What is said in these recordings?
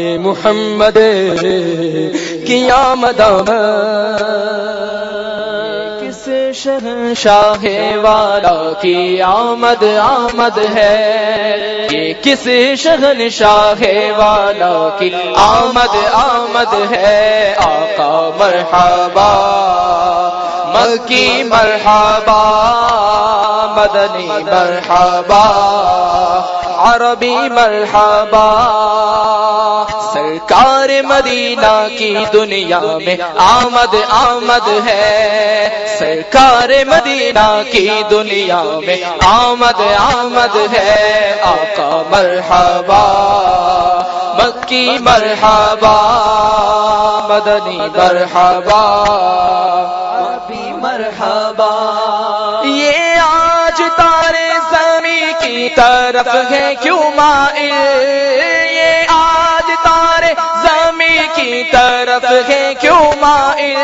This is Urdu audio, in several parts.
محمد کی آمد۔ کس شاہ والا کی آمد آمد ہے؟ یہ کس شہن شاہ والا کی آمد آمد ہے؟ آقا مرحبا، مکی مرحبا۔ مدنی مرحبا، عربی مرحبا، سرکار مدینہ کی دنیا میں آمد آمد ہے۔ سرکار مدینہ کی دنیا میں آمد آمد ہے۔ آقا مرحبا، مکی مرحبا، مدنی مرحبا ابھی مرحبا۔ طرف ہے کیوں مائل؟ یہ آج تارے زمین کی طرف ہے کیوں مائل؟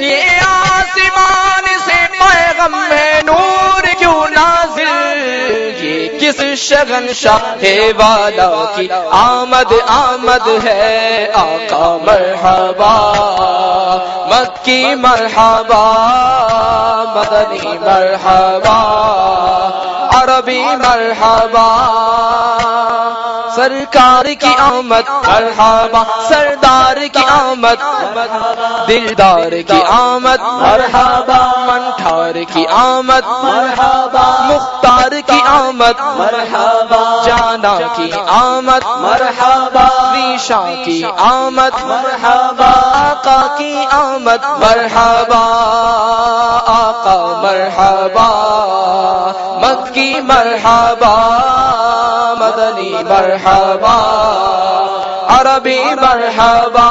یہ آسمان سے پیغم میں نور کیوں نازل؟ یہ کس شگن شاہ والا کی آمد آمد ہے؟ آقا مرحبا، مکی مرحبا، مدنی مرحبا عربی مرحبا، سرکار کی آمد مرحبا، سردار کی آمد دلدار کی آمد مرحبا، منٹھار کی آمد مرحبا، مختار کی آمد مرحبا، جانا کی آمد مرحبا ریشا کی آمد مرحبا، آقا کی آمد مرحبا، آقا مرحبا۔ مکی مرحبا مدنی مرحبا عربی مرحبا۔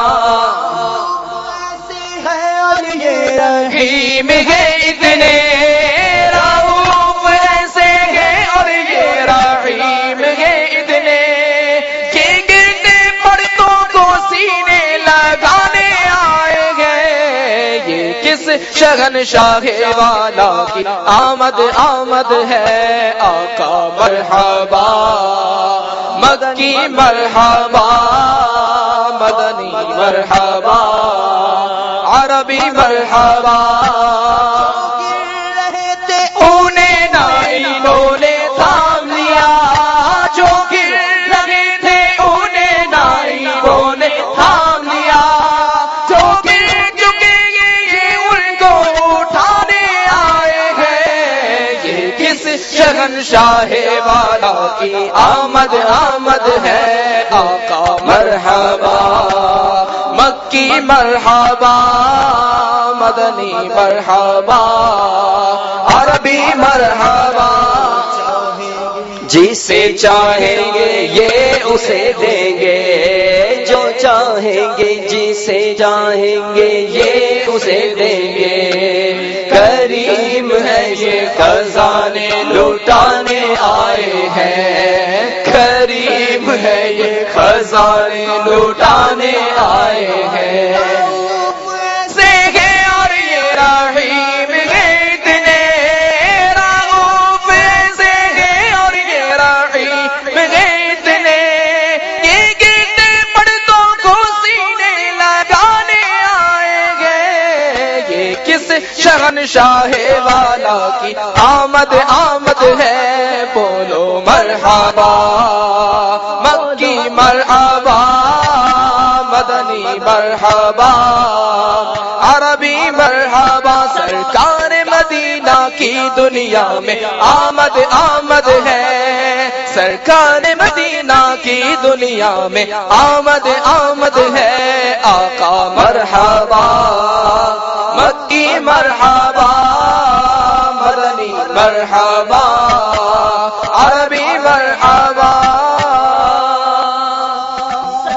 رحیم ہے اتنے یہ شگن شاہ والا کی آمد آمد ہے، آقا مرحبا مکی مرحبا، مدنی مرحبا، عربی مرحبا شاہ والا کی آمد آمد ہے، آقا مرحبا، مکی مرحبا، مدنی مرحبا، عربی مرحبا۔ جسے چاہیں گے، یہ اسے دیں گے۔ جو چاہیں گے، جسے چاہیں گے، یہ اسے دیں گے۔ کریم ہے یہ خزانے لوٹانے آئے ہیں۔ کریم ہے یہ خزانے لوٹانے آئے کس شرن شاہ والا کی آمد آمد ہے، بولو مرحبا، مکی مرحبا، مدنی مرحبا، عربی مرحبا، سرکار مدینہ کی دنیا میں آمد آمد ہے۔ سرکار مدینہ کی دنیا میں آمد آمد ہے۔ آقا مرحبا مدنی مرحبا مدنی مرحبا عربی مرحبا